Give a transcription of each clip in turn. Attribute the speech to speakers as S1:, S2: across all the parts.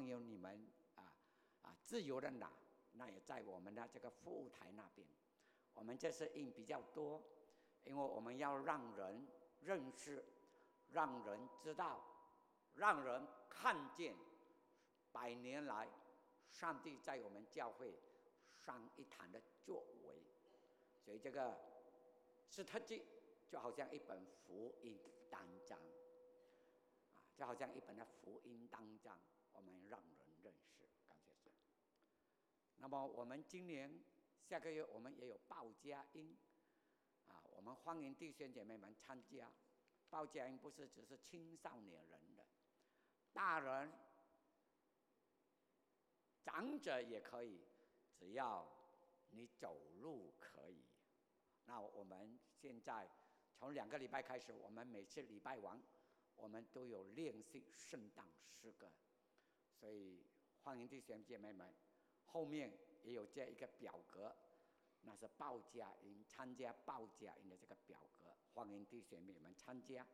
S1: 欢迎你们啊啊自由的拿，那也在我们的这个服务台那边。我们这次印比较多，因为我们要让人认识，让人知道，让人看见百年来上帝在我们教会上一堂的作为。所以这个是特辑，就好像一本福音单章，啊，就好像一本的福音单章，我们让人认识，感谢神。那么我们今年。下个月我们也有报佳音，啊，我们欢迎弟兄姐妹们参加。报佳音不是只是青少年人的，大人、长者也可以，只要你走路可以。那我们现在从两个礼拜开始，我们每次礼拜完，我们都有练习圣诞诗歌，所以欢迎弟兄姐妹们后面。也有这样一个表格，那是报佳音参加报佳音的这个表格，欢迎弟兄姐妹们参加。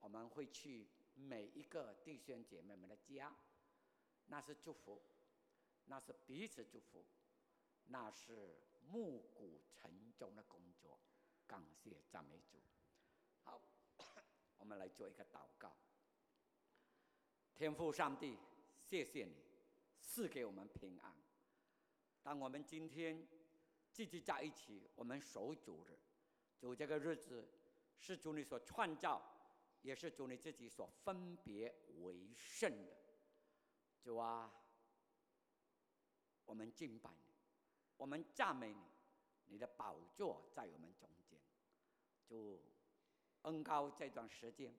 S1: 我们会去每一个弟兄姐妹们的家，那是祝福，那是彼此祝福，那是暮鼓晨钟的工作。感谢赞美主。好，我们来做一个祷告。天父上帝，谢谢你赐给我们平安。当我们今天聚集在一起，我们守主日，主这个日子是主你所创造，也是主你自己所分别为圣的。主啊，我们敬拜你，我们赞美你，你的宝座在我们中间。主恩高这段时间，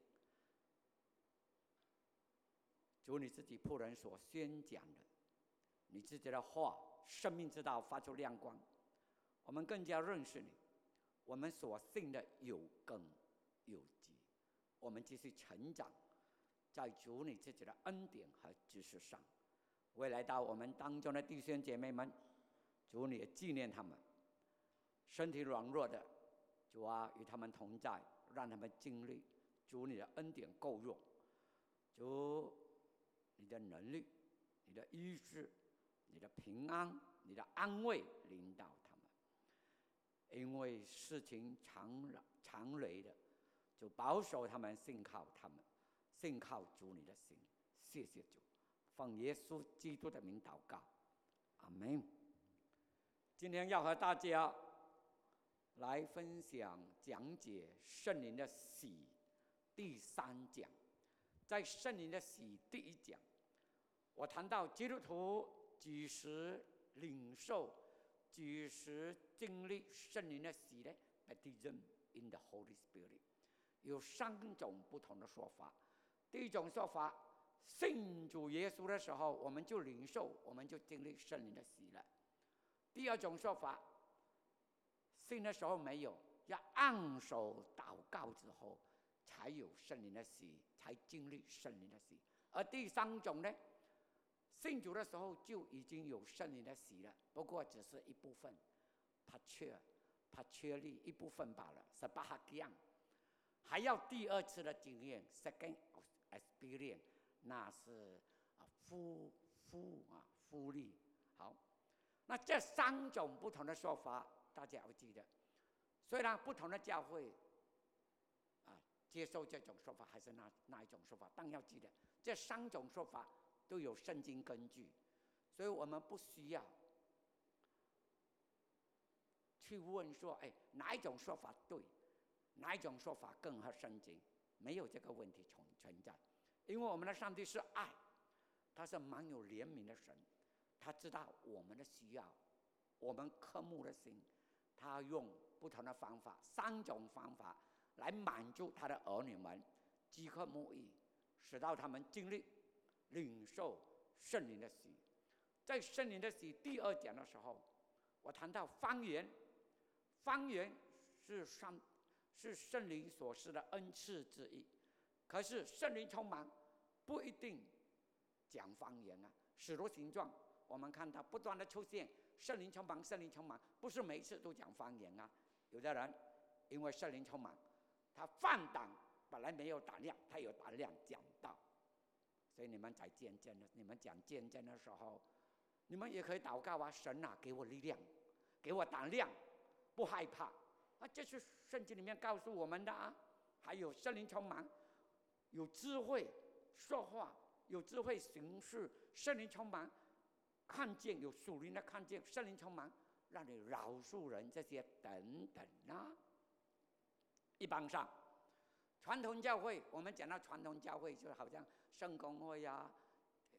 S1: 主你自己仆人所宣讲的，你自己的话。生命之道发出亮光，我们更加认识你。我们所信的有根有基，我们继续成长，在主你自己的恩典和知识上。未来到我们当中的弟兄姐妹们，主你纪念他们，身体软弱的，主啊与他们同在，让他们经历主你的恩典够用，主你的能力，你的医治。你的平安，你的安慰领导他们，因为事情常常累的，就保守他们，信靠他们，信靠主你的心。谢谢主，奉耶稣基督的名祷告，阿门。今天要和大家来分享讲解圣灵的喜第三讲，在圣灵的洗第一讲，我谈到基督徒。几时领受，几时经历圣灵的洗呢？Baptism in the Holy Spirit，有三种不同的说法。第一种说法，信主耶稣的时候，我们就领受，我们就经历圣灵的洗了。第二种说法，信的时候没有，要按手祷告之后，才有圣灵的喜，才经历圣灵的喜。而第三种呢？信主的时候就已经有圣灵的喜了，不过只是一部分，他缺，他缺力一部分罢了，是巴哈吉样，还要第二次的经验，second experience，那是啊复复啊复利。好，那这三种不同的说法，大家要记得，虽然不同的教会接受这种说法，还是那那一种说法，但要记得这三种说法。都有圣经根据，所以我们不需要去问说：“哎，哪一种说法对？哪一种说法更合圣经？”没有这个问题存存在，因为我们的上帝是爱，他是蛮有怜悯的神，他知道我们的需要，我们渴慕的心，他用不同的方法，三种方法来满足他的儿女们饥渴慕义，使到他们经历。领受圣灵的喜，在圣灵的喜第二讲的时候，我谈到方言，方言是上是圣灵所示的恩赐之一，可是圣灵充满不一定讲方言啊。使徒行状我们看到不断的出现圣灵充满，圣灵充满，不是每次都讲方言啊。有的人因为圣灵充满，他放胆本来没有胆量，他有胆量讲道。所以你们在见证的，你们讲见证的时候，你们也可以祷告啊，神啊，给我力量，给我胆量，不害怕啊！这是圣经里面告诉我们的啊。还有圣灵充满，有智慧说话，有智慧行事，圣灵充满，看见有属灵的看见，圣灵充满，让你饶恕人这些等等啊。一般上，传统教会，我们讲到传统教会，就好像圣公会呀，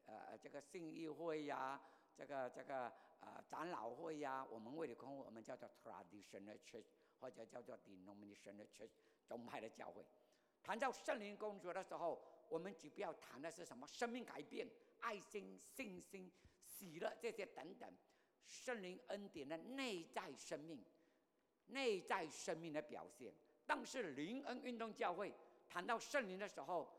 S1: 呃，这个信义会呀，这个这个呃长老会呀，我们为了空，我们叫做 traditional church，或者叫做 denominational church，宗派的教会。谈到圣灵工作的时候，我们主要谈的是什么生命改变、爱心、信心、喜乐这些等等，圣灵恩典的内在生命、内在生命的表现。但是灵恩运动教会谈到圣灵的时候，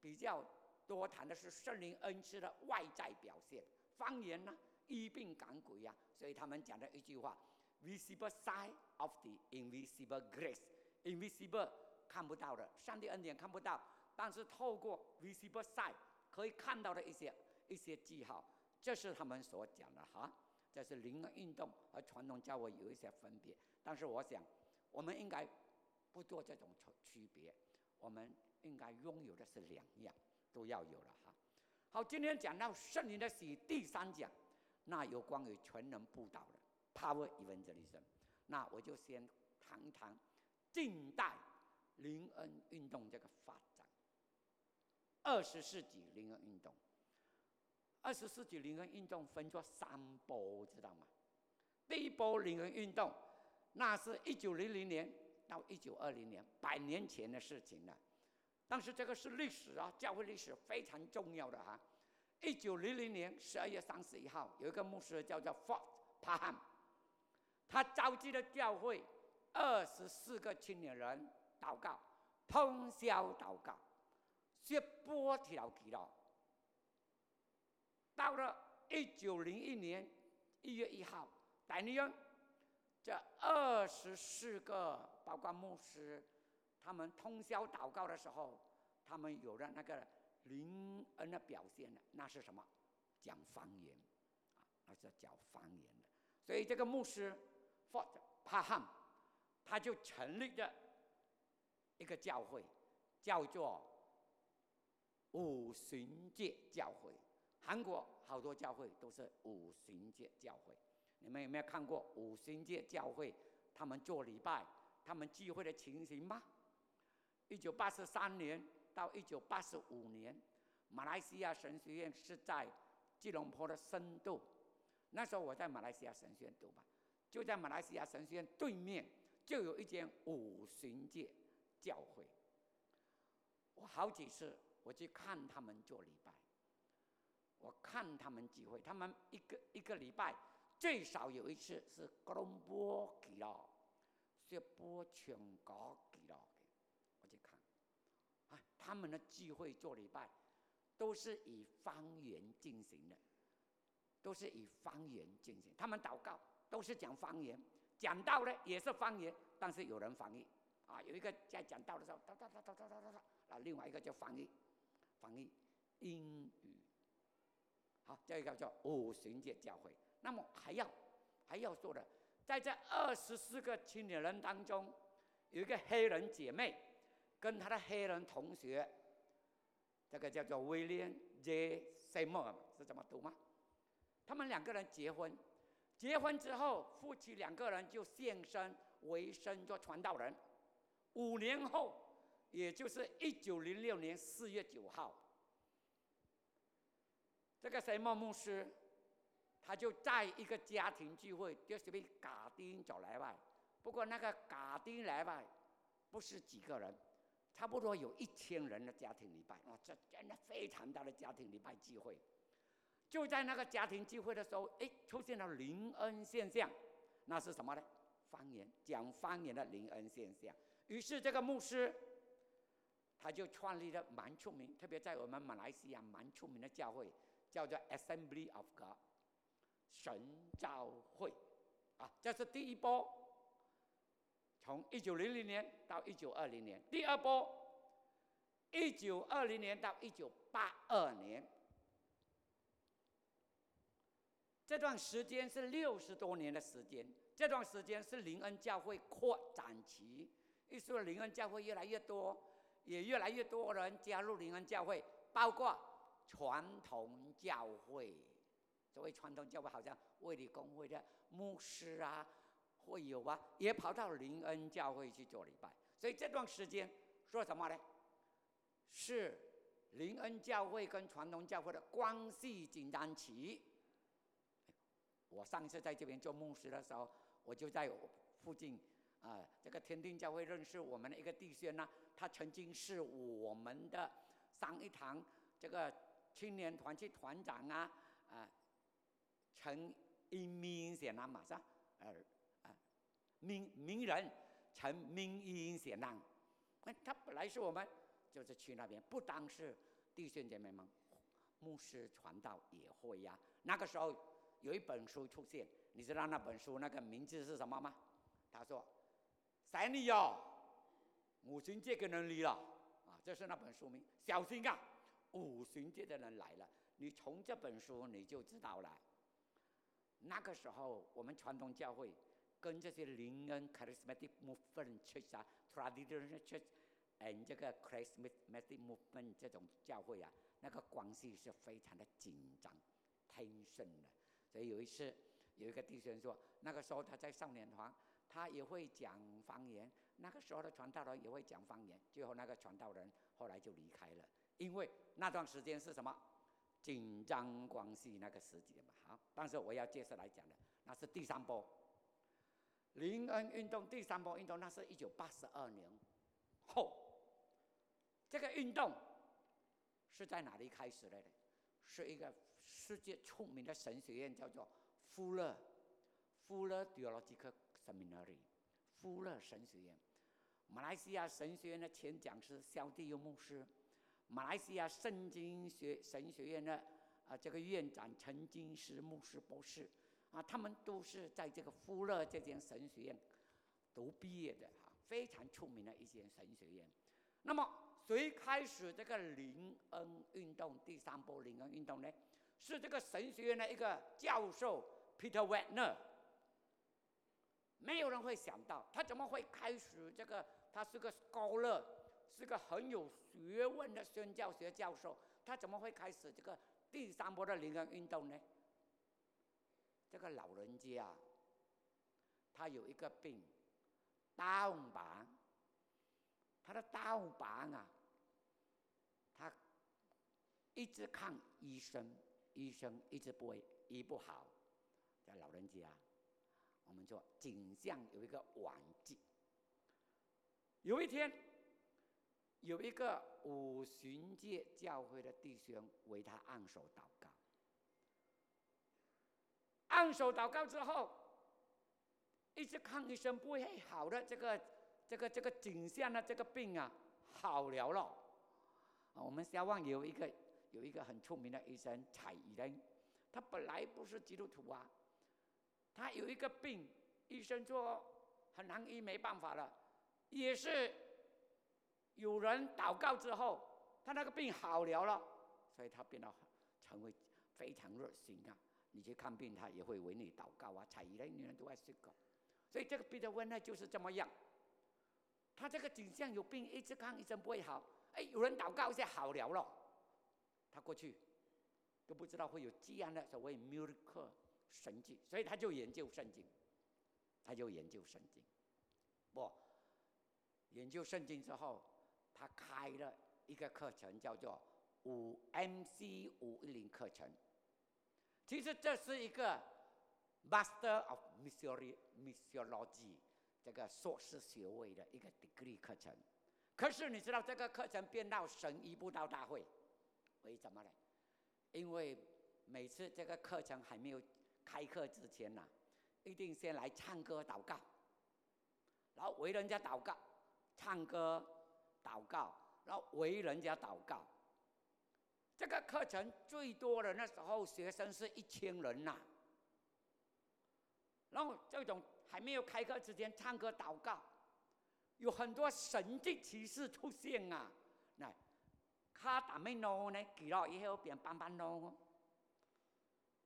S1: 比较多谈的是圣灵恩赐的外在表现，方言呢，医病赶鬼呀。所以他们讲的一句话：visible side of the invisible grace，invisible 看不到的，上帝恩典看不到，但是透过 visible side 可以看到的一些一些记号，这是他们所讲的哈。这是灵恩运动和传统教会有一些分别，但是我想，我们应该。不做这种区区别，我们应该拥有的是两样，都要有了哈。好，今天讲到圣灵的喜第三讲，那有关于全能布道的 Power Evangelism，那我就先谈谈近代灵恩运动这个发展。二十世纪灵恩运动，二十世纪灵恩运动分作三波，知道吗？第一波灵恩运动，那是一九零零年。到一九二零年，百年前的事情了。但是这个是历史啊，教会历史非常重要的哈。一九零零年十二月三十一号，有一个牧师叫做 Fort 帕汉他召集了教会二十四个青年人祷告，通宵祷告，说波条记了。到了一九零一年一月一号，戴尼恩。这二十四个，包括牧师，他们通宵祷告的时候，他们有了那个灵恩的表现了。那是什么？讲方言，啊，那是讲方言的。所以这个牧师 Fort Paham，他就成立了一个教会，叫做五旬节教会。韩国好多教会都是五旬节教会。你们有没有看过五星界教会他们做礼拜、他们聚会的情形吗？一九八三年到一九八十五年，马来西亚神学院是在吉隆坡的深度。那时候我在马来西亚神学院读吧，就在马来西亚神学院对面就有一间五星界教会。我好几次我去看他们做礼拜，我看他们聚会，他们一个一个礼拜。最少有一次是格隆波给了，这播全国给了我去看，啊，他们的聚会做礼拜，都是以方言进行的，都是以方言进行。他们祷告都是讲方言，讲道呢也是方言，但是有人翻译，啊，有一个在讲道的时候，哒哒哒哒哒哒哒，啊，另外一个叫翻译，翻译英语。好，这个叫五旬节教会。那么还要还要做的，在这二十四个青年人当中，有一个黑人姐妹，跟她的黑人同学，这个叫做威廉 J. Seymour 是怎么读吗？他们两个人结婚，结婚之后，夫妻两个人就献身为生做传道人。五年后，也就是一九零六年四月九号，这个塞默牧师。他就在一个家庭聚会，就是被嘎丁找来吧。不过那个嘎丁来吧，不是几个人，差不多有一千人的家庭礼拜。哇，这真的非常大的家庭礼拜聚会。就在那个家庭聚会的时候，哎，出现了灵恩现象。那是什么呢？方言，讲方言的灵恩现象。于是这个牧师，他就创立了蛮出名，特别在我们马来西亚蛮出名的教会，叫做 Assembly of God。神召会，啊，这是第一波，从一九零零年到一九二零年。第二波，一九二零年到一九八二年，这段时间是六十多年的时间。这段时间是灵恩教会扩展期，一说灵恩教会越来越多，也越来越多人加入灵恩教会，包括传统教会。所谓传统教会，好像卫理公会的牧师啊，会有啊，也跑到灵恩教会去做礼拜。所以这段时间说什么呢？是灵恩教会跟传统教会的关系紧张期。我上次在这边做牧师的时候，我就在附近啊，这个天定教会认识我们的一个弟兄呢，他曾经是我们的上一堂这个青年团去团长啊，啊。陈一明显啦，马上，呃，啊，名名人陈明英显啦，那他本来是我们就是去那边，不单是弟兄姐妹们，牧师传道也会呀。那个时候有一本书出现，你知道那本书那个名字是什么吗？他说：“三你哟，五行界的人来了啊！”这是那本书名，小心啊，五行界的人来了。你从这本书你就知道了。那个时候，我们传统教会跟这些灵恩 （charismatic movement） church 啊、traditional church and，这个 charismatic movement 这种教会啊，那个关系是非常的紧张、tension 的。所以有一次，有一个弟兄说，那个时候他在少年团，他也会讲方言。那个时候的传道人也会讲方言。最后那个传道人后来就离开了，因为那段时间是什么？紧张关系那个时间，好，但是我要接下来讲的，那是第三波，林恩运动第三波运动，那是一九八十二年后，这个运动是在哪里开始的呢？是一个世界出名的神学院，叫做富勒，富勒 Theological Seminary，富勒神学院，马来西亚神学院的前讲师肖蒂优牧师。马来西亚圣经学神学院的啊，这个院长陈金石牧师博士啊，他们都是在这个富勒这间神学院读毕业的啊，非常出名的一间神学院。那么，谁开始这个灵恩运动第三波灵恩运动呢？是这个神学院的一个教授 Peter Wagner。没有人会想到，他怎么会开始这个？他是个高乐。是个很有学问的宣教学教授，他怎么会开始这个第三波的灵恩运动呢？这个老人家，他有一个病，刀疤，他的刀疤啊，他一直看医生，医生一直不会医不好，这老人家，我们说景象有一个顽疾，有一天。有一个五旬界教会的弟兄为他按手祷告，按手祷告之后，一直看医生不会好的这个这个这个景象呢，这个病啊好了了。我们希望有一个有一个很出名的医生蔡医生，他本来不是基督徒啊，他有一个病，医生说很难医，没办法了，也是。有人祷告之后，他那个病好了了，所以他变得成为非常热心啊！你去看病，他也会为你祷告啊。彩仪的女人都爱这个，所以这个彼得温呢就是这么样。他这个景象有病，一直看医生不会好，哎，有人祷告一下好了了，他过去都不知道会有这样的所谓 miracle 神迹，所以他就研究圣经，他就研究圣经，不，研究圣经之后。他开了一个课程，叫做五 MC 五一零课程。其实这是一个 Master of Missiology 这个硕士学位的一个 degree 课程。可是你知道这个课程变到神一步到大会，为什么呢？因为每次这个课程还没有开课之前呢，一定先来唱歌祷告，然后为人家祷告，唱歌。祷告，然后为人家祷告。这个课程最多的那时候学生是一千人呐。然后这种还没有开课之前唱歌祷告，有很多神迹奇事出现啊。那他打没弄呢？记落以后变斑斑孬哦，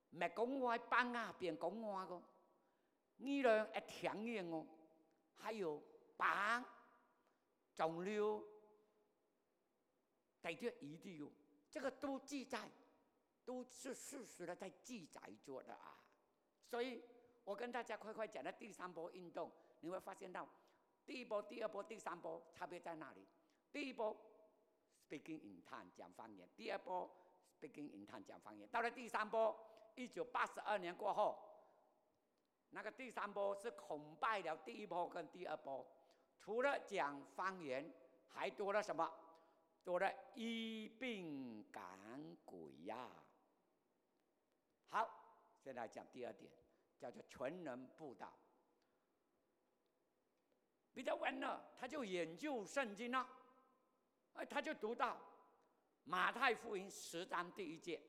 S1: 唔系讲话斑啊，变讲话个，呢两一甜嘢哦，还有斑、肿瘤、带着疑虑哦，这个都记载，都是事实的在记载着的啊。所以我跟大家快快讲的第三波运动，你会发现到第一波、第二波、第三波差别在哪里？第一波。Speaking in tongue 讲方言，第二波 Speaking in tongue 讲方言，到了第三波，一九八十二年过后，那个第三波是恐败了第一波跟第二波，除了讲方言，还多了什么？多了医病赶鬼呀！好，现在讲第二点，叫做全能布道。彼得完了，他就研究圣经了。哎，他就读到马太福音十章第一节，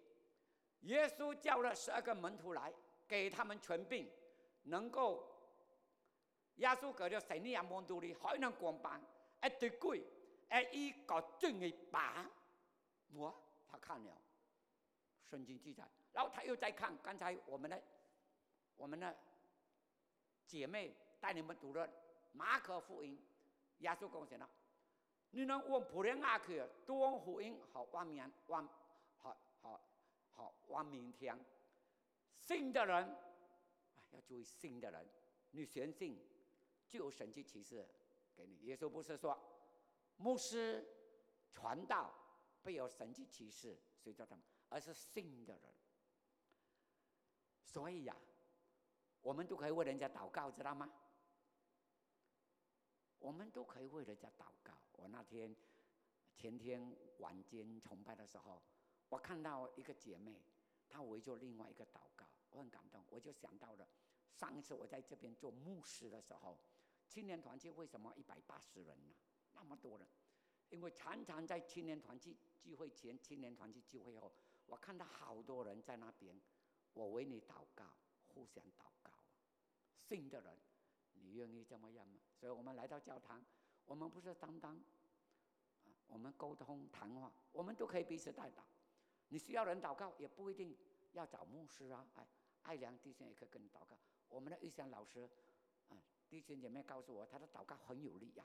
S1: 耶稣叫了十二个门徒来，给他们全病，能够耶稣给了神利亚门徒里海能广办一对鬼，哎，一个正的把，我他看了圣经记载，然后他又在看刚才我们的我们的姐妹带你们读的马可福音，耶稣讲什么？你能往普天下去，多福音好往明往好好好往明天。信的人，要注意信的人，你相信就有神迹启示给你。耶稣不是说牧师传道必有神迹启示，谁叫他们？而是信的人。所以呀，我们都可以为人家祷告，知道吗？我们都可以为人家祷告。我那天前天晚间崇拜的时候，我看到一个姐妹，她围着另外一个祷告，我很感动。我就想到了上一次我在这边做牧师的时候，青年团契为什么一百八十人呢？那么多人，因为常常在青年团契聚会前、青年团契聚会后，我看到好多人在那边，我为你祷告，互相祷告，信的人，你愿意这么样吗？所以我们来到教堂。我们不是单单啊，我们沟通谈话，我们都可以彼此代祷。你需要人祷告，也不一定要找牧师啊。哎，爱良弟兄也可以跟你祷告。我们的玉香老师，弟兄姐妹告诉我，他的祷告很有力呀。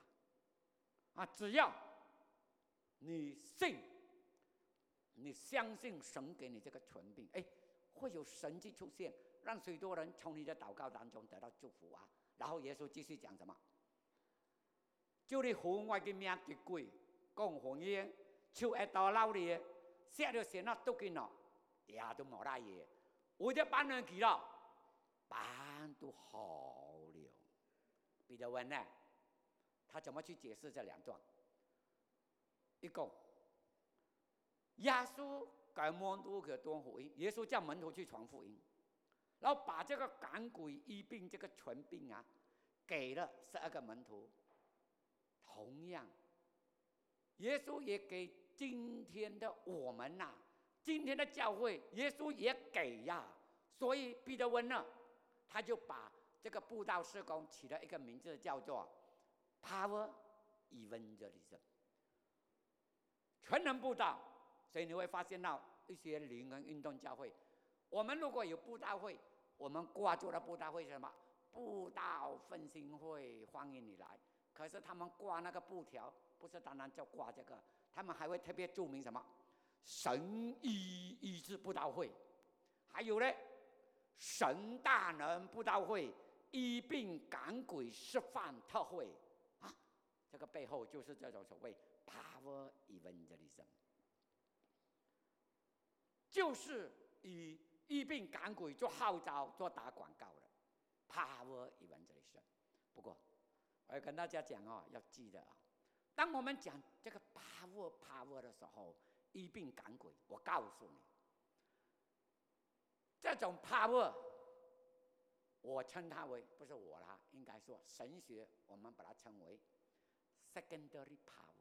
S1: 啊，只要你信，你相信神给你这个权柄，哎，会有神迹出现，让许多人从你的祷告当中得到祝福啊。然后耶稣继续讲什么？就你分外嘅命极贵，讲方言，手一刀捞你，写了先啊都见咯，也都冇大嘢，为咗班人记咯，班都好。彼得问呢，他怎么去解释这两段？一共，耶稣赶门徒去传福音，耶稣叫门徒去传福音，然后把这个赶鬼医病这个权柄啊，给了十二个门徒。同样，耶稣也给今天的我们呐，今天的教会，耶稣也给呀。所以彼得问了，他就把这个布道施工起了一个名字，叫做 “Power Evangelism”，全能布道。所以你会发现到一些灵恩运动教会，我们如果有布道会，我们挂住的布道会是什么？布道奋兴会，欢迎你来。可是他们挂那个布条，不是单单就挂这个，他们还会特别注明什么神医医治布道会，还有呢神大能布道会、医病赶鬼释放特会啊，这个背后就是这种所谓 power evangelism，就是以医病赶鬼做号召、做打广告的 power evangelism。不过。我要跟大家讲哦，要记得啊！当我们讲这个 power power 的时候，医病赶鬼，我告诉你，这种 power，我称它为不是我啦，应该说神学，我们把它称为 secondary power。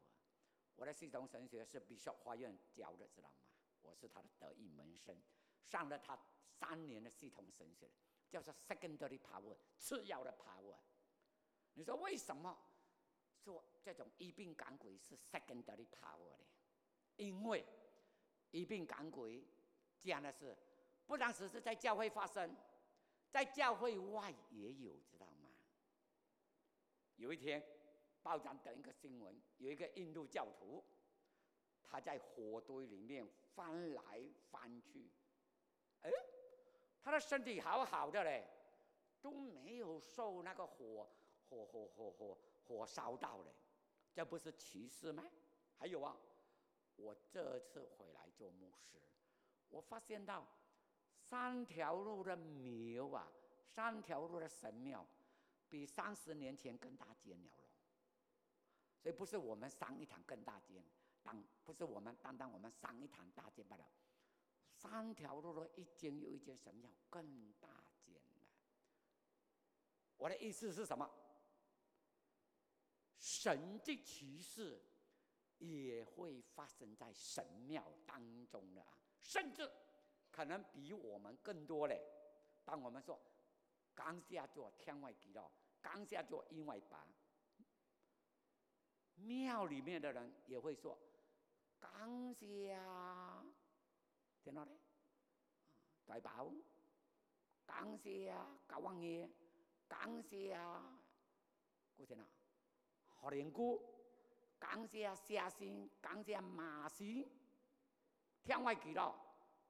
S1: 我的系统神学是 Bishop 花院教的，知道吗？我是他的得意门生，上了他三年的系统神学，叫做 secondary power，次要的 power。你说为什么说这种医病赶鬼是 secondary power 呢？因为一并赶鬼这样的事，不单只是在教会发生，在教会外也有，知道吗？有一天，报章登一个新闻，有一个印度教徒，他在火堆里面翻来翻去，哎，他的身体好好的嘞，都没有受那个火火火火火火烧到嘞，这不是歧视吗？还有啊，我这次回来做牧师，我发现到三条路的庙啊，三条路的神庙。比三十年前更大间了，所以不是我们上一堂更大间，当不是我们单单我们上一堂大间罢了，三条路的一间又一间神庙更大间了。我的意思是什么？神的启示也会发生在神庙当中的啊，甚至可能比我们更多嘞。当我们说刚下做天外地了。刚下做因为拔，庙里面的人也会说：“刚下，听到嘞？大宝，刚下高王爷，刚下，古天哪，好连姑，刚下下心，刚下马心，天外给了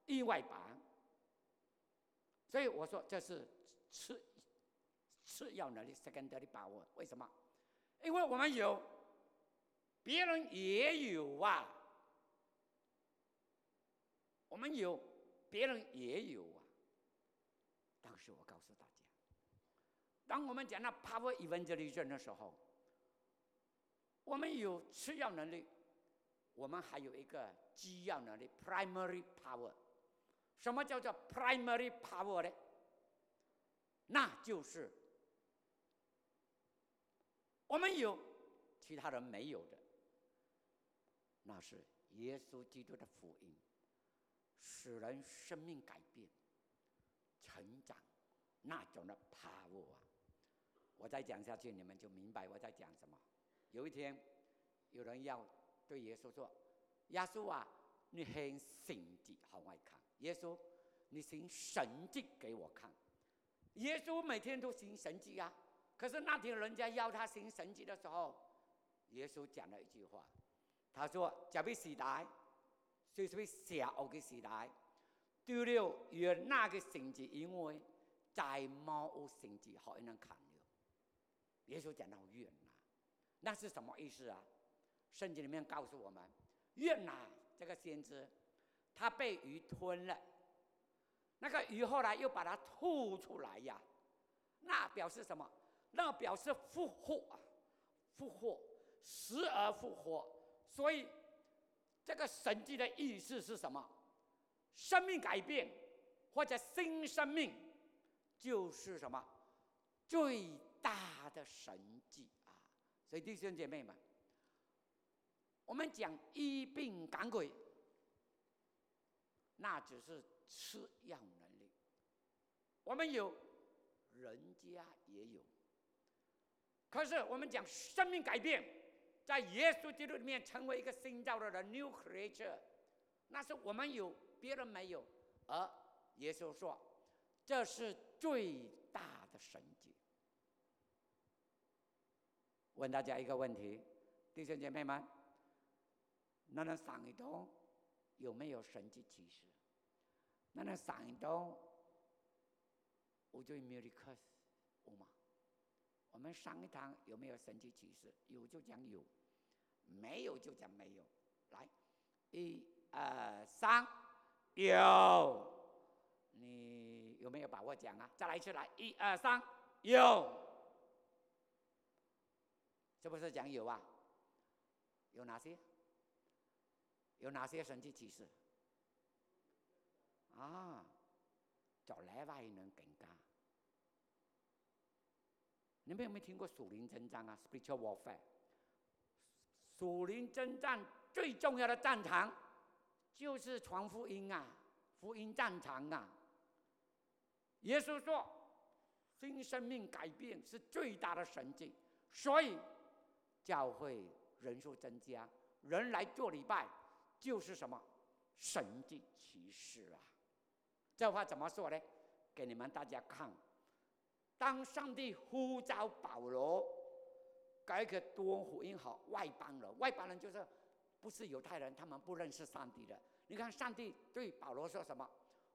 S1: 意外拔。”所以我说这是次。次要能力，secondary power，为什么？因为我们有，别人也有啊。我们有，别人也有啊。但是我告诉大家，当我们讲到 power evangelization 的时候，我们有次要能力，我们还有一个基要能力 （primary power）。什么叫做 primary power 呢？那就是。我们有，其他人没有的，那是耶稣基督的福音，使人生命改变、成长那种的 power 啊！我再讲下去，你们就明白我在讲什么。有一天，有人要对耶稣说：“耶稣啊，你很神迹，好外看。耶稣，你行神迹给我看。耶稣每天都行神迹啊。”可是那天人家要他行神迹的时候，耶稣讲了一句话，他说：“这个时代，虽是邪恶的时代，丢了原那个神迹，因为再冇神迹好人看了。”耶稣讲到越南，那是什么意思啊？圣经里面告诉我们，越南这个先知，他被鱼吞了，那个鱼后来又把它吐出来呀，那表示什么？那表示复活啊，复活，死而复活。所以，这个神迹的意思是什么？生命改变或者新生命，就是什么最大的神迹啊！所以弟兄姐妹们，我们讲医病赶鬼，那只是次要能力。我们有，人家也有。可是我们讲生命改变，在耶稣基督里面成为一个新造的人 （new creature），那是我们有，别人没有。而耶稣说，这是最大的神迹。问大家一个问题，弟兄姐妹们，能不能赏一东有没有神迹启示？那那上一东，我就 miracles，有吗？我们上一堂有没有神迹启示？有就讲有，没有就讲没有。来，一、二、三，有。你有没有把握讲啊？再来一次，来，一、二、三，有。是不是讲有啊？有哪些？有哪些神迹启示？啊，找来外人更加。你们有没有听过属灵征战啊？Spiritual warfare。属灵征战最重要的战场就是传福音啊，福音战场啊。耶稣说，新生命改变是最大的神迹，所以教会人数增加，人来做礼拜，就是什么神迹奇事啊！这话怎么说呢？给你们大家看。当上帝呼召保罗，改革多福音好外邦人，外邦人就是不是犹太人，他们不认识上帝的。你看上帝对保罗说什么？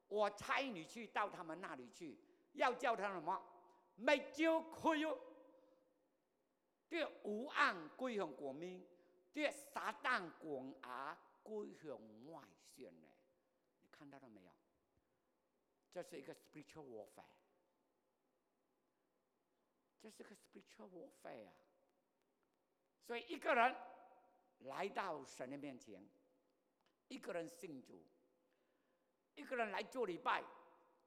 S1: 我差你去到他们那里去，要叫他什么？没酒可以，对无案归向国民，对撒旦广牙归向外宣呢？你看到了没有？这是一个 spiritual warfare，这是个 spiritual warfare 啊！所以一个人来到神的面前，一个人信主，一个人来做礼拜，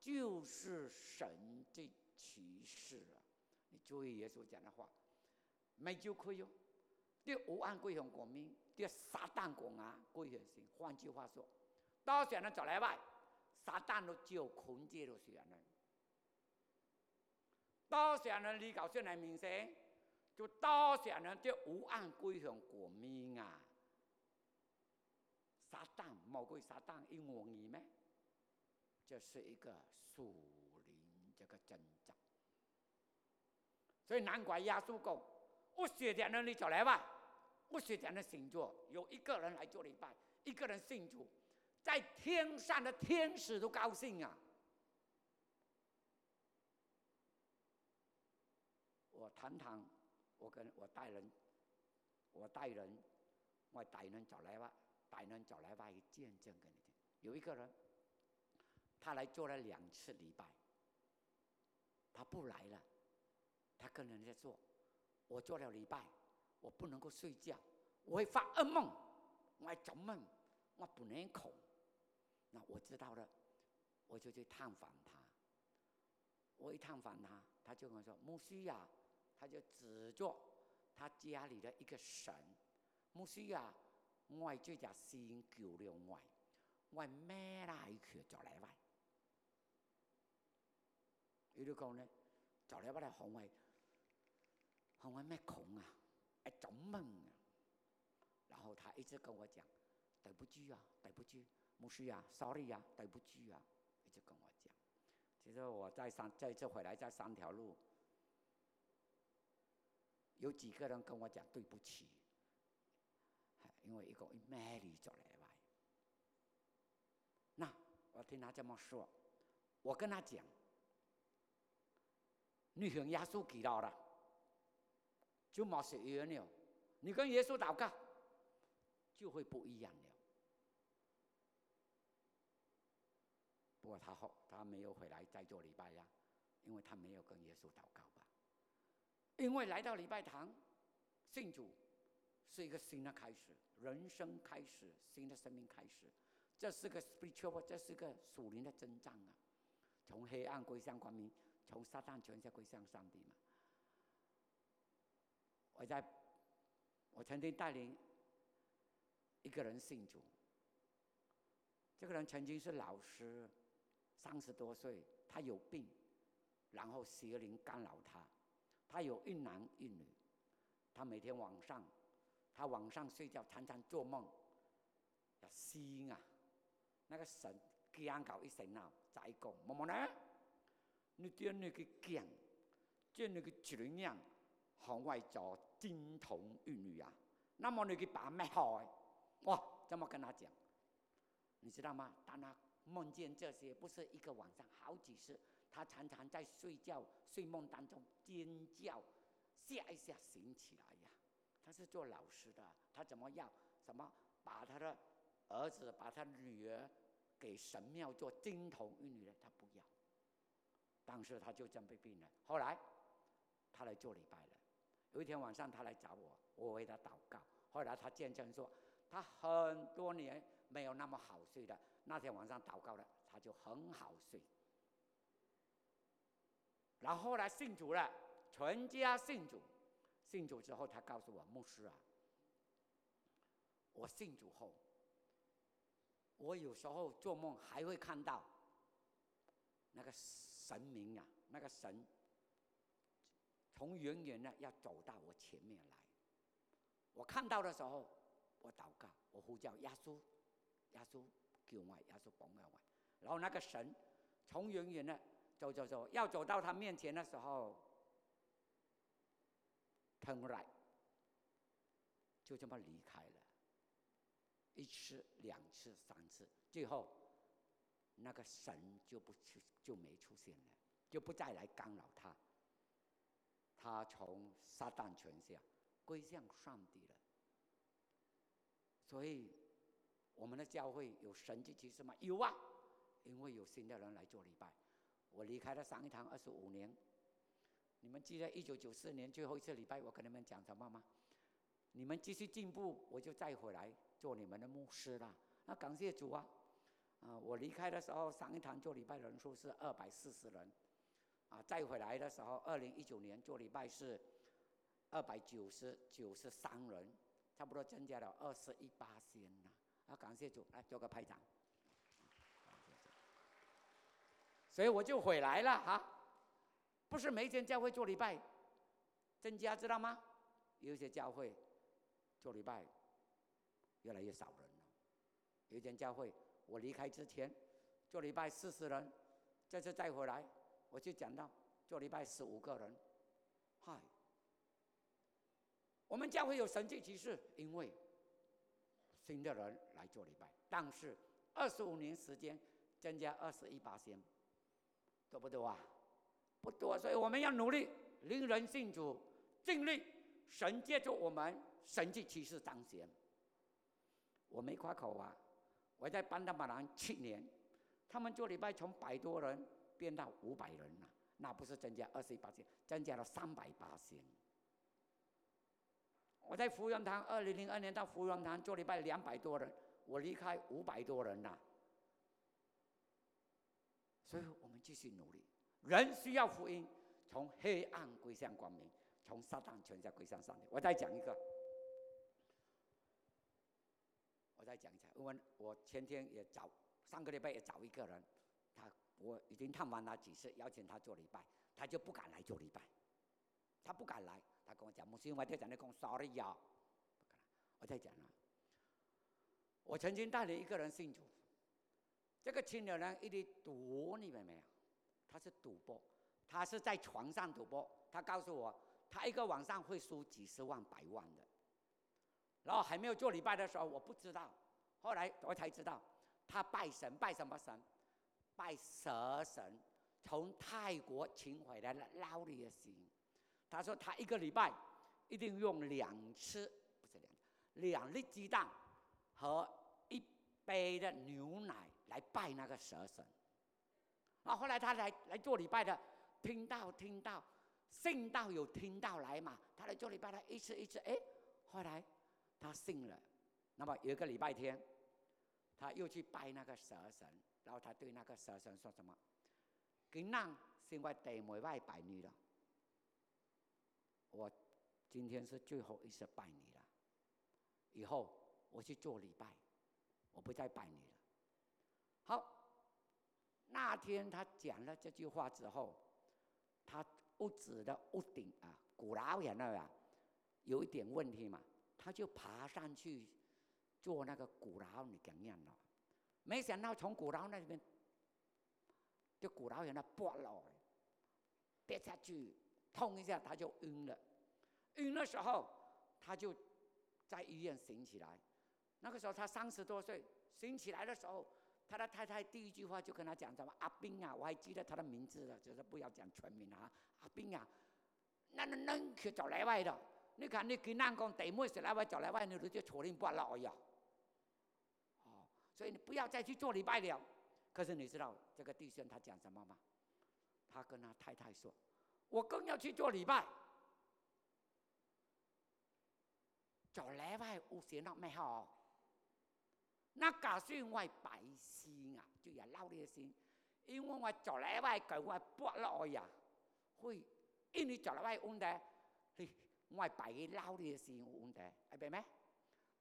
S1: 就是神的启示啊！你注意耶稣讲的话，没就可以对无案归向国民，对撒旦国啊归向神。换句话说，多少人走来拜？撒旦都就困住了些人，多少人离教先来明星，就多少人就无案归向国民啊！撒旦魔鬼撒旦一模一咩？这是一个属灵这个征兆，所以难怪耶稣讲：我学点人你就来吧，我学点人星座有一个人来做礼拜，一个人信主。在天上的天使都高兴啊！我堂堂，我跟我带人，我带人，我带人找来吧，带人找来吧，一见证给你听。有一个人，他来做了两次礼拜，他不来了，他跟人家做：“我做了礼拜，我不能够睡觉，我会发噩梦，我还做梦，我不能口。”那我知道了，我就去探访他。我一探访他，他就跟我说：“穆西亚，他就指着他家里的一个神，穆西亚，我这家先救了我，我买了一去就来外。有就讲呢，就来外来红外，红外咩穷啊，哎做梦啊。然后他一直跟我讲：对不起啊，对不起。”不需要，sorry 呀，对不起啊，一直跟我讲。其实我在三这一次回来在三条路，有几个人跟我讲对不起，因为一个卖力走来外。那我听他这么说，我跟他讲，你向耶稣祈祷了，就冇事一样了。你跟耶稣祷告，就会不一样了。不过他后他没有回来再做礼拜呀，因为他没有跟耶稣祷告吧。因为来到礼拜堂，信主是一个新的开始，人生开始，新的生命开始。这是个 spiritual，这是个属灵的增长啊！从黑暗归向光明，从撒旦权下归向上帝嘛。我在，我曾经带领一个人信主，这个人曾经是老师。三十多岁，他有病，然后邪灵干扰他。他有一男一女，他每天晚上，他晚上睡觉常常做梦，要吸啊，那个神惊搞一声啊，再讲，么么呢？你点那个讲，就那个怎样，向外做金童玉女啊？那么你去把脉好，哇，这么跟他讲，你知道吗？当他。梦见这些不是一个晚上，好几次。他常常在睡觉、睡梦当中尖叫，吓一下醒起来呀。他是做老师的，他怎么样？什么把他的儿子、把他女儿给神庙做金童玉女的，他不要。当时他就这样被病了。后来他来做礼拜了。有一天晚上，他来找我，我为他祷告。后来他见证说，他很多年没有那么好睡的。那天晚上祷告了，他就很好睡。然后来信主了，全家信主。信主之后，他告诉我牧师啊，我信主后，我有时候做梦还会看到那个神明啊，那个神从远远的要走到我前面来。我看到的时候，我祷告，我呼叫耶稣。耶稣救我，耶稣帮我。然后那个神从远远的走走走，要走到他面前的时候，turn right，就这么离开了。一次、两次、三次，最后那个神就不出，就没出现了，就不再来干扰他。他从撒旦权下归向上帝了。所以，我们的教会有神迹奇事吗？有啊，因为有新的人来做礼拜。我离开了上一堂二十五年，你们记得一九九四年最后一次礼拜我跟你们讲什么吗？你们继续进步，我就再回来做你们的牧师了。那感谢主啊！啊，我离开的时候上一堂做礼拜人数是二百四十人，啊，再回来的时候二零一九年做礼拜是二百九十九十三人。差不多增加了二十一八千呐！啊，感谢主，来做个拍掌。所以我就回来了哈，不是每天教会做礼拜增加，知道吗？有些教会做礼拜越来越少人了。有一间教会，我离开之前做礼拜四十人，这次再回来，我就讲到做礼拜十五个人，嗨。我们教会有神迹奇事，因为新的人来做礼拜。但是二十五年时间增加二十一八千，多不多啊？不多，所以我们要努力，令人信主，尽力神借助我们神迹奇事彰显。我没夸口啊！我在班达马兰七年，他们做礼拜从百多人变到五百人了，那不是增加二十八千，增加了三百八千。我在福源堂，二零零二年到福源堂做礼拜两百多人，我离开五百多人了。所以我们继续努力，人需要福音，从黑暗归向光明，从撒旦权下归向上帝。我再讲一个，我再讲一下，因为我前天也找，上个礼拜也找一个人，我已经探完他几次，邀请他做礼拜，他就不敢来做礼拜，他不敢来。他跟我讲，牧师，我在讲你讲 sorry 呀，我在讲啊。我曾经带领一个人信主，这个青年人一直赌，你们没有？他是赌博，他是在床上赌博。他告诉我，他一个晚上会输几十万、百万的。然后还没有做礼拜的时候，我不知道。后来我才知道，他拜神，拜什么神？拜蛇神，从泰国请回来的捞的心。他说他一个礼拜一定用两次，不是两，两粒鸡蛋和一杯的牛奶来拜那个蛇神。啊后后来他来来做礼拜的，听到听到，信道有听到来嘛，他来做礼拜，他一次一次，哎，后来他信了。那么有一个礼拜天，他又去拜那个蛇神，然后他对那个蛇神说什么？今人是我地门外拜你了。我今天是最后一次拜你了，以后我去做礼拜，我不再拜你了。好，那天他讲了这句话之后，他屋子的屋顶啊，古老远那啊，有一点问题嘛，他就爬上去做那个古老你怎样了？没想到从鼓楼那边，就古老远的剥落，跌下去。痛一下，他就晕了。晕的时候，他就在医院醒起来。那个时候他三十多岁，醒起来的时候，他的太太第一句话就跟他讲什么：“阿斌啊，我还记得他的名字了，就是不要讲全名啊。阿斌啊，那那那去走来外的，你看你跟南讲地妹是来外走来外，你都就错认不老呀。所以你不要再去做礼拜了。可是你知道这个弟兄他讲什么吗？他跟他太太说。我更要去做礼拜，做礼拜有时那咩好？那假算我百姓啊，就要捞啲先，因为我做礼拜佢我不落呀，会因为做礼拜问题，我白捞啲先问题，系咪咩？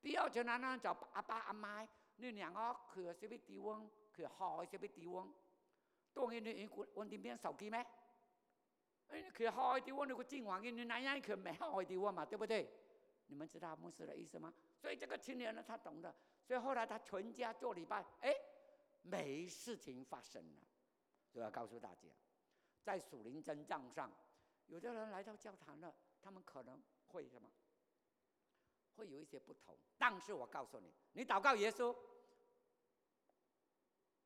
S1: 第二就那那就阿爸阿妈，你两个佢识别地方，佢好识别地方，当然你问问点边手机咩？可好一点，我那个金黄给你男人可没好一点嘛，对不对？你们知道牧师的意思吗？所以这个青年呢，他懂得，所以后来他全家做礼拜，哎，没事情发生了。就要告诉大家，在属灵真账上，有的人来到教堂了，他们可能会什么，会有一些不同。但是我告诉你，你祷告耶稣，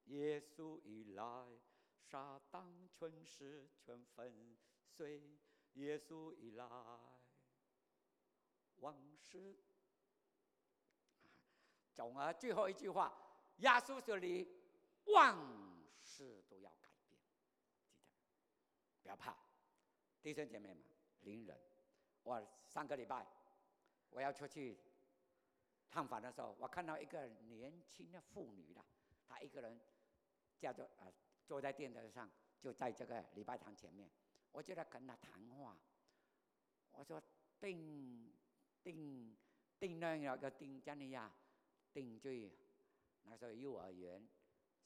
S1: 耶稣一来，撒旦全是全粉碎；耶稣一来，往事。总而最后一句话，耶稣这里万事都要改变。记得。不要怕，弟兄姐妹们，邻人，我上个礼拜我要出去探访的时候，我看到一个年轻的妇女了，她一个人叫做啊坐在电台上，就在这个礼拜堂前面，我就在跟他谈话。我说定定定那个定叫你呀，定罪，那时候幼儿园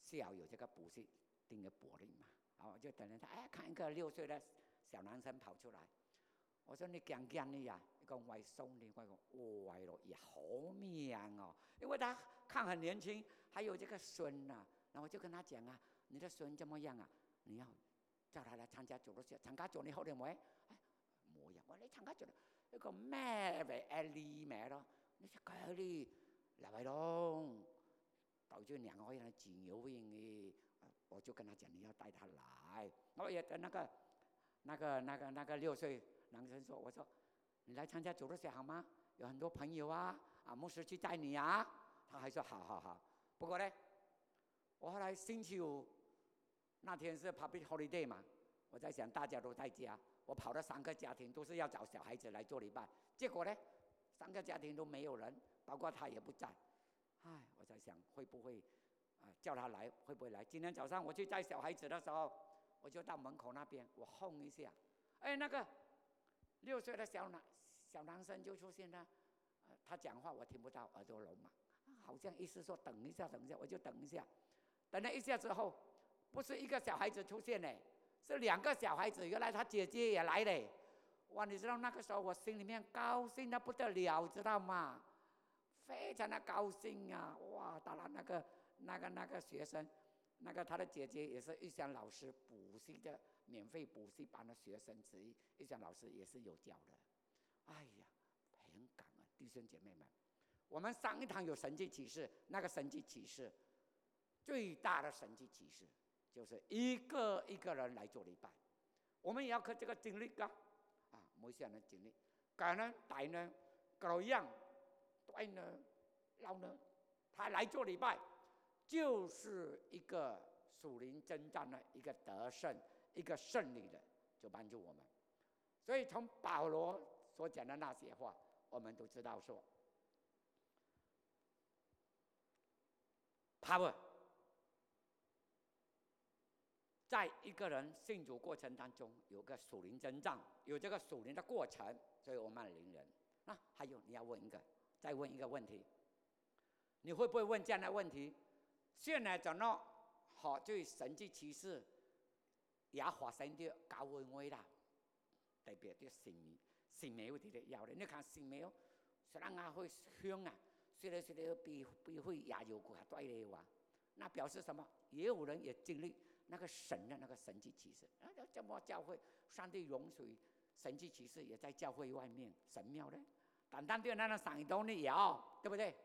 S1: 是要有这个补习定个玻璃嘛。哦，就等着他。哎，看一个六岁的小男生跑出来，我说你讲讲你呀，一个外孙的，我讲哇哟，也好命哦，因为他看很年轻，还有这个孙呐。然后我就跟他讲啊，你的孙怎么样啊？你要叫他来参加主日学，参加主日后的没？哎，冇呀，我你参加主日，一个咩为爱丽咩咯？你是佢哩，来位咯，到咗两个人自由型嘅。我就跟他讲，你要带他来。我也跟那个、那个、那个、那个六岁男生说：“我说，你来参加主日学好吗？有很多朋友啊，啊，牧师去带你啊。”他还说：“好好好。”不过呢，我后来星期五那天是 Public Holiday 嘛，我在想大家都在家，我跑了三个家庭，都是要找小孩子来做礼拜。结果呢，三个家庭都没有人，包括他也不在。唉，我在想会不会？啊，叫他来会不会来？今天早上我去带小孩子的时候，我就到门口那边，我轰一下，哎，那个六岁的小男小男生就出现了，他讲话我听不到，耳朵聋嘛，好像意思说等一下，等一下，我就等一下，等了一下之后，不是一个小孩子出现嘞，是两个小孩子，原来他姐姐也来嘞，哇，你知道那个时候我心里面高兴的不得了，知道吗？非常的高兴啊，哇，当然那个。那个那个学生，那个他的姐姐也是玉香老师补习的免费补习班的学生之一，玉香老师也是有教的。哎呀，很感恩弟兄姐妹们。我们上一堂有神迹启示，那个神迹启示最大的神迹启示就是一个一个人来做礼拜。我们也要靠这个经历啊，啊，每些人的经历，感恩大呢，各样，短呢，老呢，他来做礼拜。就是一个属灵征战的一个得胜、一个胜利的，就帮助我们。所以从保罗所讲的那些话，我们都知道说，power，在一个人信主过程当中，有个属灵征战，有这个属灵的过程，所以我们灵人。那还有你要问一个，再问一个问题，你会不会问这样的问题？现在怎么好？就神迹奇事也发生的高温位啦，特别的神神庙的的要的，你看神庙虽然啊会香啊，虽然虽然比比会也有过对的哇，那表示什么？也有人也经历那个神的那个神迹奇事。那怎么教会上帝容许神迹奇事也在教会外面神庙呢？单单对那个上一堂的有，对不对？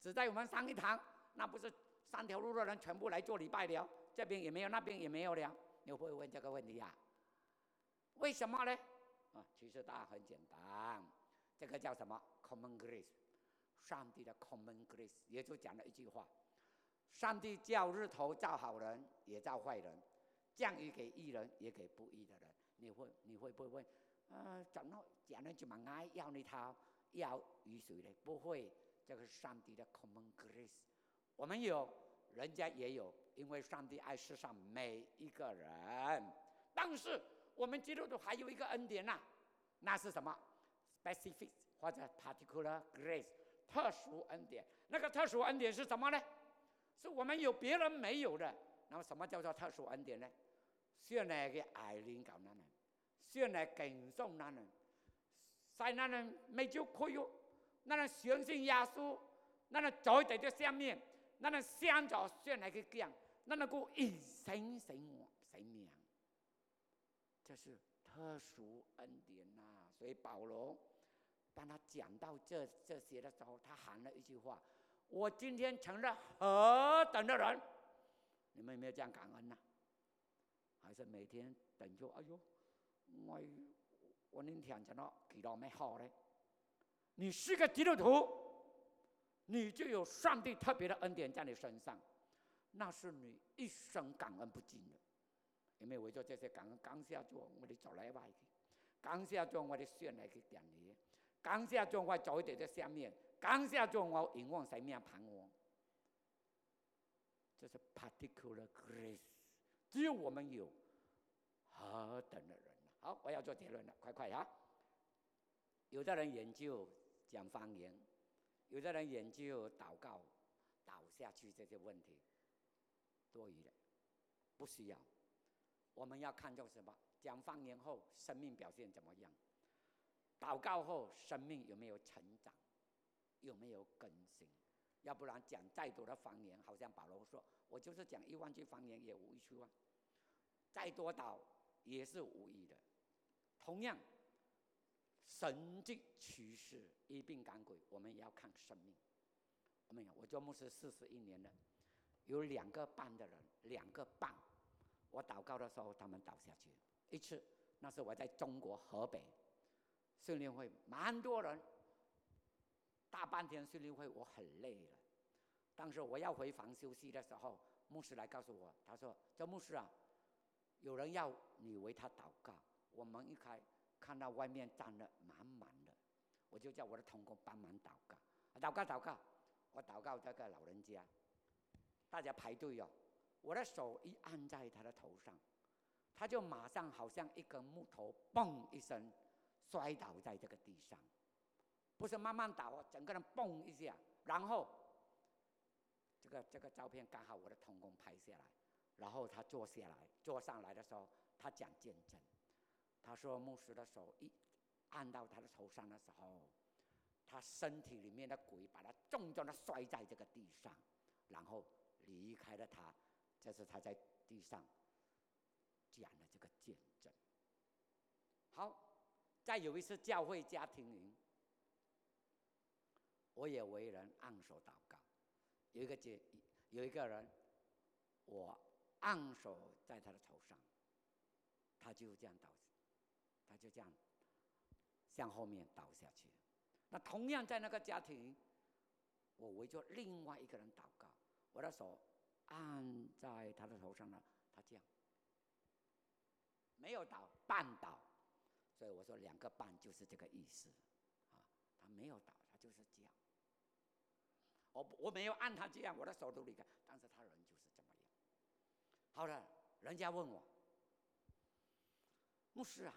S1: 只在我们上一堂，那不是。三条路的人全部来做礼拜了，这边也没有，那边也没有了。你会问这个问题呀？为什么呢？啊，其实答案很简单，这个叫什么？Common Grace，上帝的 Common Grace，也就讲了一句话：上帝叫日头照好人，也照坏人；降雨给义人，也给不义的人。你会你会不会问？呃，怎么讲呢？就么爱要你他要雨水呢？不会，这个是上帝的 Common Grace。我们有，人家也有，因为上帝爱世上每一个人。但是我们基督徒还有一个恩典呐，那是什么？specific 或者 particular grace，特殊恩典。那个特殊恩典是什么呢？是我们有别人没有的。那么什么叫做特殊恩典呢？先来给爱灵感那人，先来敬重那人，在那人没就可以，那人相信耶稣。咱啊做伫这下面，咱啊想着先来去讲，咱啊过一生生活生命，这是特殊恩典呐。所以保罗当他讲到这这些的时候，他喊了一句话：“我今天成了何等的人？”你们有没有这样感恩呐？还是每天等着？哎呦，我我那天讲到祈祷没好嘞。你是个基督徒，你就有上帝特别的恩典在你身上，那是你一生感恩不尽的。有没有为着这些感恩？刚下做我的走来外去，刚下做我的选来去点你，刚下做我走一点在下面，刚下做我仰望神面盘我。这是 particular grace，只有我们有何等的人好，我要做结论了，快快啊！有的人研究。讲方言，有的人研究祷告，倒下去这些问题，多余的，不需要。我们要看重什么？讲方言后生命表现怎么样？祷告后生命有没有成长？有没有更新？要不然讲再多的方言，好像保罗说：“我就是讲一万句方言也无益处啊。”再多祷也是无益的。同样。神迹趋势一并赶鬼，我们也要看生命。没有我做牧师四十一年了，有两个半的人，两个半，我祷告的时候他们倒下去一次，那是我在中国河北训练会，蛮多人，大半天训练会我很累了。当时我要回房休息的时候，牧师来告诉我，他说：“这牧师啊，有人要你为他祷告。”我门一开。看到外面站的满满的，我就叫我的同工帮忙祷告，祷告祷告，我祷告这个老人家，大家排队哦，我的手一按在他的头上，他就马上好像一根木头，嘣一声摔倒在这个地上，不是慢慢倒哦，整个人嘣一下，然后这个这个照片刚好我的童工拍下来，然后他坐下来，坐上来的时候，他讲见证。他说：“牧师的手一按到他的头上的时候，他身体里面的鬼把他重重的摔在这个地上，然后离开了他。这是他在地上讲的这个见证。好，再有一次教会家庭营，我也为人按手祷告。有一个姐，有一个人，我按手在他的头上，他就这样倒。”他就这样向后面倒下去。那同样在那个家庭，我围着另外一个人祷告，我的手按在他的头上呢，他这样没有倒，半倒。所以我说两个半就是这个意思啊，他没有倒，他就是这样。我我没有按他这样，我的手都离开，但是他人就是这么样。好了，人家问我，牧师啊。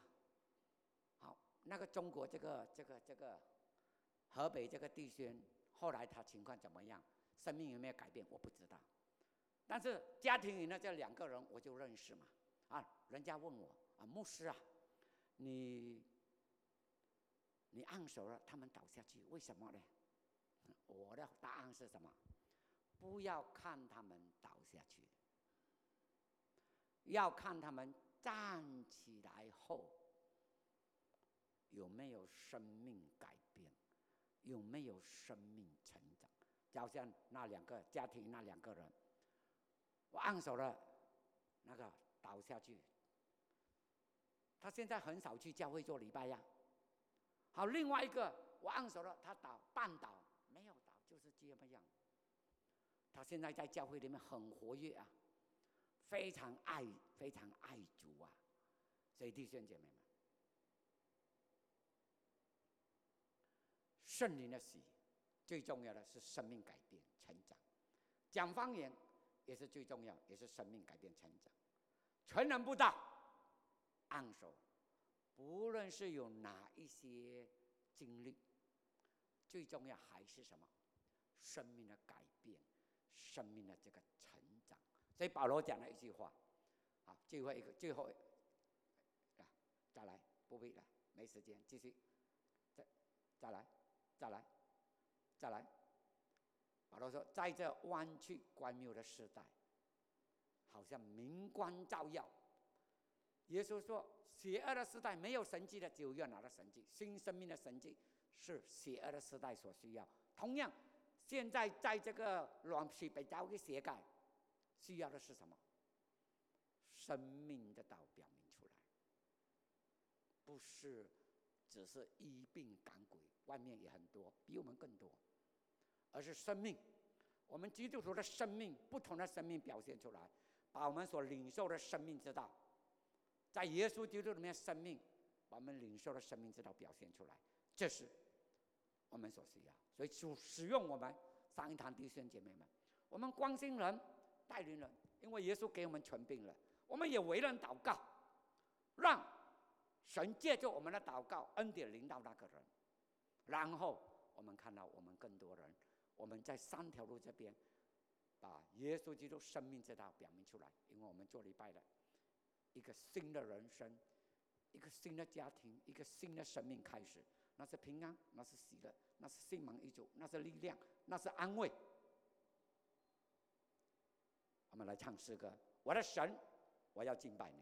S1: 好那个中国这个这个这个河北这个弟兄，后来他情况怎么样？生命有没有改变？我不知道。但是家庭里呢，这两个人我就认识嘛。啊，人家问我啊，牧师啊，你你按手了，他们倒下去，为什么呢？我的答案是什么？不要看他们倒下去，要看他们站起来后。有没有生命改变？有没有生命成长？就像那两个家庭那两个人，我按手了，那个倒下去，他现在很少去教会做礼拜呀。好，另外一个我按手了，他倒半倒，他现在在教会里面很活跃啊，非常爱，非常爱主啊。所以弟兄姐妹们。圣灵的喜，最重要的是生命改变、成长。讲方言也是最重要，也是生命改变、成长。全能不道，按手，不论是有哪一些经历，最重要还是什么？生命的改变，生命的这个成长。所以保罗讲了一句话，啊，最后一个，最后，啊，再来，不必了，没时间，继续，再再来。再来，再来，保罗说，在这弯曲关谬的时代，好像明光照耀。耶稣说，邪恶的时代没有神迹的，只有约拿的神迹。新生命的神迹是邪恶的时代所需要。同样，现在在这个乱七八糟的世界，需要的是什么？生命的道表明出来，不是只是医病赶鬼，外面也很多，比我们更多。而是生命，我们基督徒的生命，不同的生命表现出来，把我们所领受的生命之道，在耶稣基督里面生命，把我们领受的生命之道表现出来，这是我们所需要。所以主使用我们上一堂弟兄姐妹们，我们关心人、带领人，因为耶稣给我们权柄了，我们也为人祷告，让神借助我们的祷告恩典领导那个人，然后我们看到我们更多人。我们在三条路这边，把耶稣基督生命之道表明出来，因为我们做礼拜的，一个新的人生，一个新的家庭，一个新的生命开始，那是平安，那是喜乐，那是心满意足，那是力量，那是安慰。我们来唱诗歌，我的神，我要敬拜你。